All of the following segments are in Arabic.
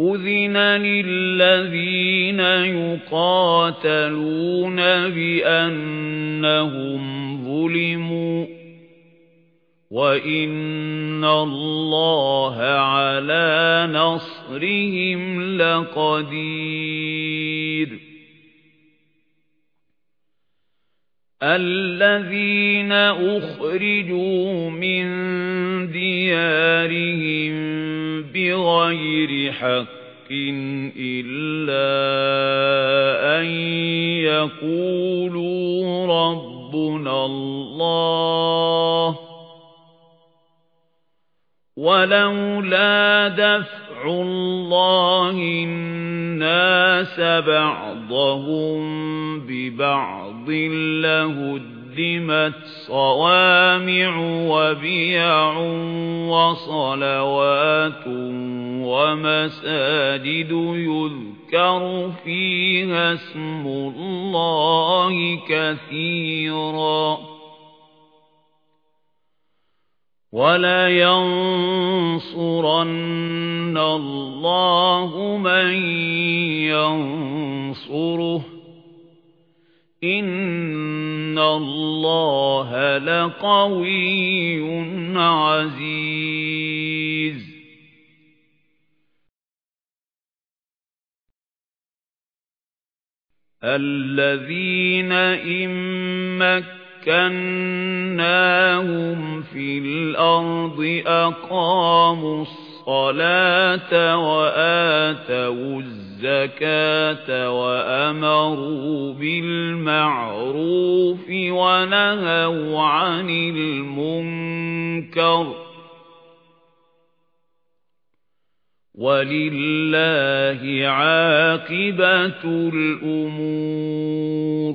أُذِنَ لِلَّذِينَ يُقَاتَلُونَ بِأَنَّهُمْ ظُلِمُوا وَإِنَّ اللَّهَ عَلَى نَصْرِهِمْ لَقَدِيرٌ الَّذِينَ أُخْرِجُوا مِنْ دِيَارِهِمْ بِغَيْرِ حَقٍّ إِلَّا أَنْ يَقُولُوا رَبُّنَا اللَّهُ وَلَوْلَا دَفْعُ اللَّهِ النَّاسَ بَعْضَهُمْ بِبَعْضٍ لَهُدِّمَتْ صَوَامِعُ وَبِيَعٌ وَصَلَوَاتٌ وَمَسَاجِدُ يُذْكَرُ فِيهَا اسْمُ اللَّهِ كَثِيرًا. وَلَا يَنصُرَنَّ اللَّهُ مَن يَنصُرُهُ. إِنَّ اللَّهَ لَقَوِيٌّ عَزِيزٌ. الَّذِينَ إِن مَّكَّنَّاهُمْ فِي الْأَرْضِ أَقَامُوا الصَّلَاةَ وَآتَوُا الزَّكَاةَ وَأَمَرُوا بِالْمَعْرُوفِ وَنَهَوْا عَنِ الْمُنكَرِ وَلِلَّهِ عَاقِبَةُ الْأُمُورِ.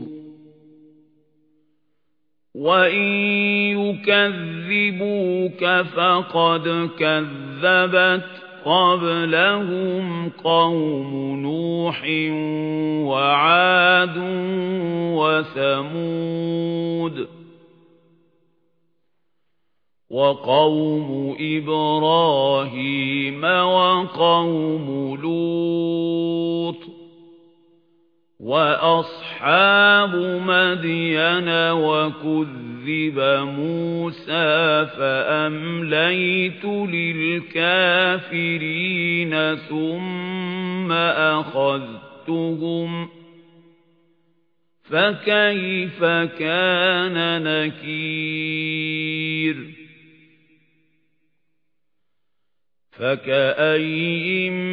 وَإِن يُكَذِّبُوكَ فَقَدْ كَذَّبَتْ قَبْلَهُمْ قَوْمُ نُوحٍ وَعَادٌ وَثَمُودُ وَقَوْمُ إِبْرَاهِيمَ وَقَوْمُ لُوطٍ وَأَصْحَابُ مَدْيَنَ وَكُذِّبَ مُوسَى فَأَمْلَيْتُ لِلْكَافِرِينَ ثُمَّ أَخَذْتُهُمْ فَكَيْفَ كَانَ نَكِيرِ فَكَأَيِّن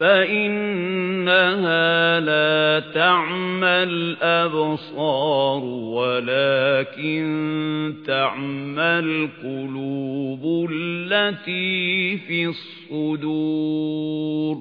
فَإِنَّهَا لَا تَعْمَى الْأَبْصَارُ وَلَكِن تَعْمَى الْقُلُوبُ الَّتِي فِي الصُّدُورِ.